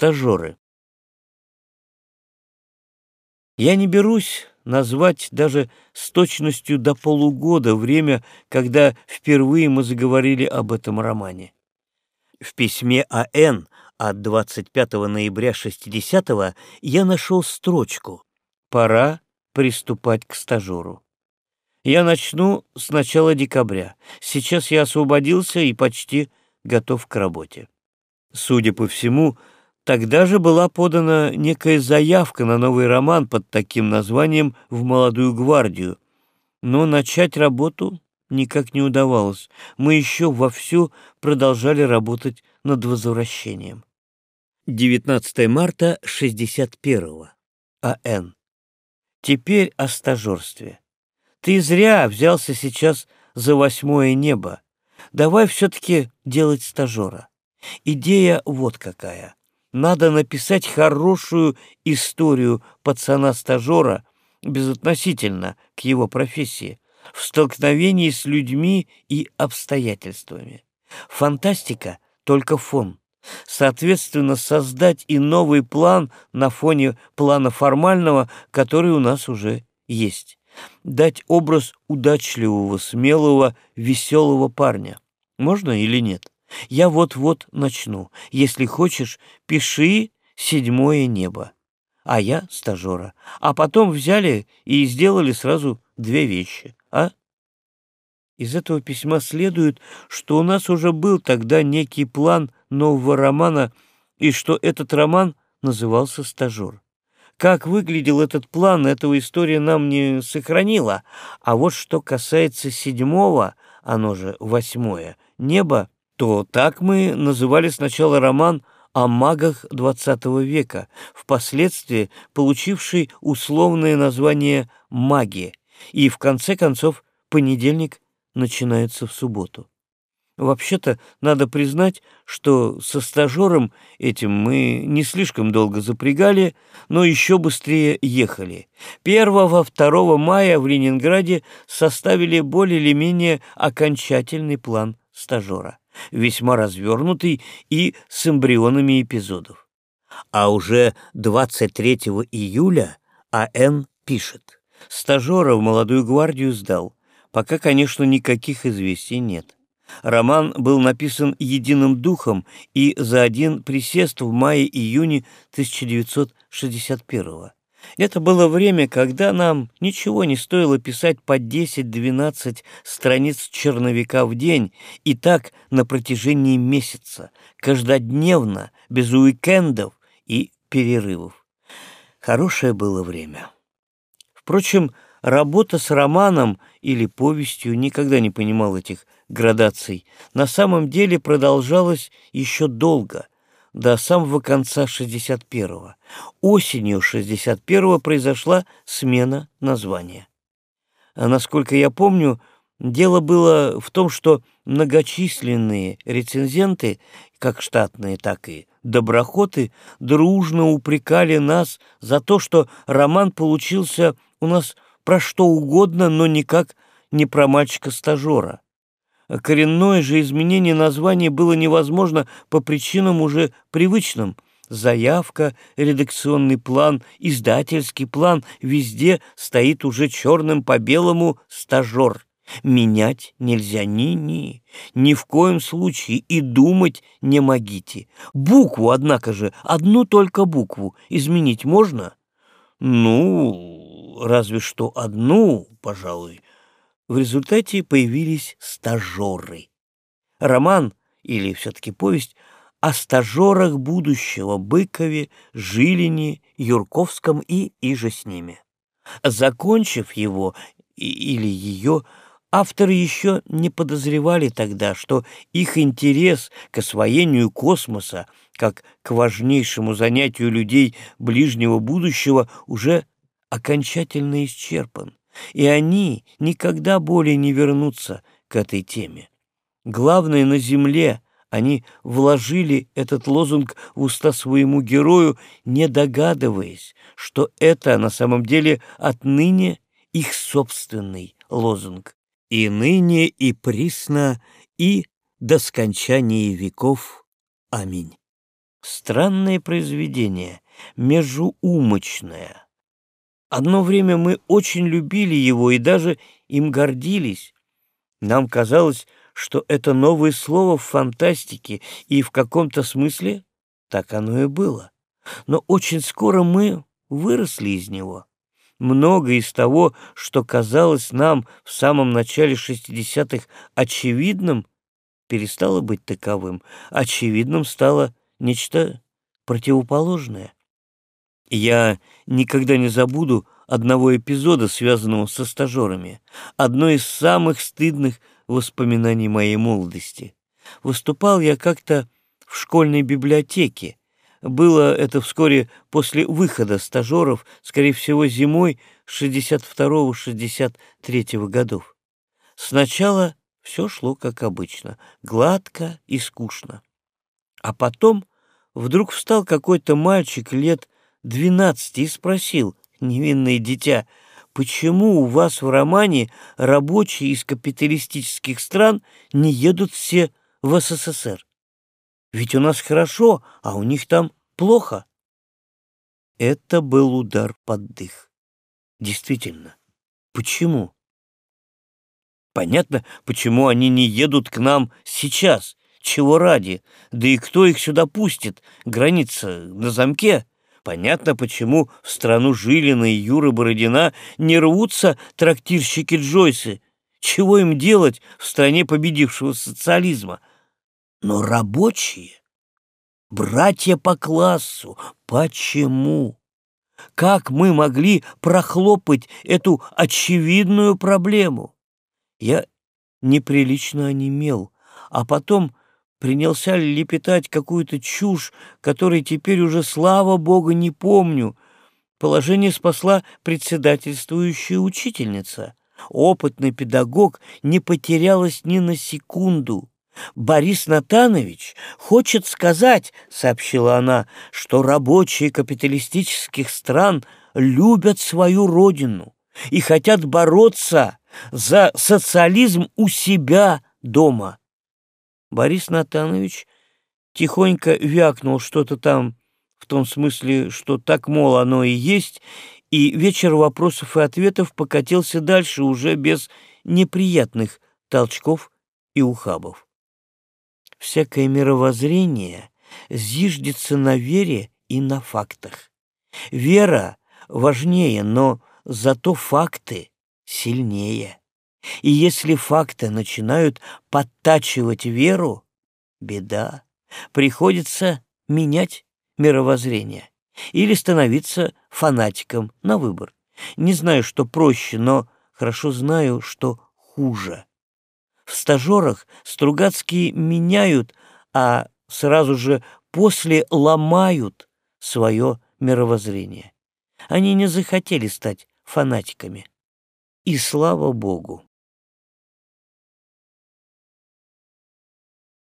Стажеры. Я не берусь назвать даже с точностью до полугода время, когда впервые мы заговорили об этом романе. В письме А.Н. от 25 ноября 60-го я нашел строчку «Пора приступать к стажеру». Я начну с начала декабря. Сейчас я освободился и почти готов к работе. Судя по всему, тогда же была подана некая заявка на новый роман под таким названием в «Молодую гвардию», но начать работу никак не удавалось. Мы еще вовсю продолжали работать над возвращением. 19 марта 61-го. А.Н. Теперь о стажерстве. Ты зря взялся сейчас за восьмое небо. Давай все-таки делать стажера. Идея вот какая. Надо написать хорошую историю пацана-стажера безотносительно к его профессии, в столкновении с людьми и обстоятельствами. Фантастика — только фон. Соответственно, создать и новый план на фоне плана формального, который у нас уже есть дать образ удачливого, смелого, веселого парня. Можно или нет? Я вот-вот начну. Если хочешь, пиши «Седьмое небо», а я стажера. А потом взяли и сделали сразу две вещи, а? Из этого письма следует, что у нас уже был тогда некий план нового романа, и что этот роман назывался «Стажер». Как выглядел этот план, этого история нам не сохранила. А вот что касается седьмого, оно же восьмое, небо, то так мы называли сначала роман о магах XX века, впоследствии получивший условное название «Маги», и в конце концов понедельник начинается в субботу. Вообще-то, надо признать, что со стажером этим мы не слишком долго запрягали, но еще быстрее ехали. 1-2 мая в Ленинграде составили более или менее окончательный план стажера, весьма развернутый и с эмбрионами эпизодов. А уже 23 июля А.Н. пишет. Стажера в молодую гвардию сдал. Пока, конечно, никаких известий нет. Роман был написан единым духом и за один присест в мае-июне 1961 года. Это было время, когда нам ничего не стоило писать по 10-12 страниц черновика в день, и так на протяжении месяца, каждодневно, без уикендов и перерывов. Хорошее было время. Впрочем, работа с романом или повестью никогда не понимал этих градаций, на самом деле продолжалась еще долго, до самого конца 61-го. Осенью 61-го произошла смена названия. А насколько я помню, дело было в том, что многочисленные рецензенты, как штатные, так и доброхоты, дружно упрекали нас за то, что роман получился у нас про что угодно, но никак не про мальчика-стажера. Коренное же изменение названия было невозможно по причинам уже привычным. Заявка, редакционный план, издательский план — везде стоит уже черным по белому «стажер». Менять нельзя ни-ни, ни в коем случае и думать не могите. Букву, однако же, одну только букву изменить можно? Ну, разве что одну, пожалуй, в результате появились стажеры. Роман, или все-таки повесть, о стажерах будущего Быкове, Жилине, Юрковском и иже с ними. Закончив его или ее, авторы еще не подозревали тогда, что их интерес к освоению космоса, как к важнейшему занятию людей ближнего будущего, уже окончательно исчерпан и они никогда более не вернутся к этой теме. Главное, на земле они вложили этот лозунг в уста своему герою, не догадываясь, что это на самом деле отныне их собственный лозунг. И ныне, и присно, и до скончания веков. Аминь. Странное произведение, межуумочное. Одно время мы очень любили его и даже им гордились. Нам казалось, что это новое слово в фантастике, и в каком-то смысле так оно и было. Но очень скоро мы выросли из него. Многое из того, что казалось нам в самом начале 60-х очевидным, перестало быть таковым. Очевидным стало нечто противоположное. Я никогда не забуду одного эпизода, связанного со стажерами, одно из самых стыдных воспоминаний моей молодости. Выступал я как-то в школьной библиотеке. Было это вскоре после выхода стажеров, скорее всего, зимой 62-63 годов. Сначала все шло как обычно, гладко и скучно. А потом вдруг встал какой-то мальчик лет двенадцати и спросил, невинное дитя, почему у вас в романе рабочие из капиталистических стран не едут все в СССР? Ведь у нас хорошо, а у них там плохо. Это был удар под дых. Действительно. Почему? Понятно, почему они не едут к нам сейчас. Чего ради? Да и кто их сюда пустит? Граница на замке. Понятно, почему в страну Жилина и Юры Бородина не рвутся трактирщики Джойсы. Чего им делать в стране победившего социализма? Но рабочие, братья по классу, почему? Как мы могли прохлопать эту очевидную проблему? Я неприлично онемел, а потом принялся лепетать какую-то чушь, которой теперь уже, слава богу, не помню. Положение спасла председательствующая учительница. Опытный педагог не потерялась ни на секунду. «Борис Натанович хочет сказать, — сообщила она, — что рабочие капиталистических стран любят свою родину и хотят бороться за социализм у себя дома. Борис Натанович тихонько вякнул что-то там, в том смысле, что так, мол, оно и есть, и вечер вопросов и ответов покатился дальше уже без неприятных толчков и ухабов. Всякое мировоззрение зиждется на вере и на фактах. Вера важнее, но зато факты сильнее. И если факты начинают подтачивать веру, беда. Приходится менять мировоззрение или становиться фанатиком на выбор. Не знаю, что проще, но хорошо знаю, что хуже. В стажерах Стругацкие меняют, а сразу же после ломают свое мировоззрение. Они не захотели стать фанатиками. И слава богу.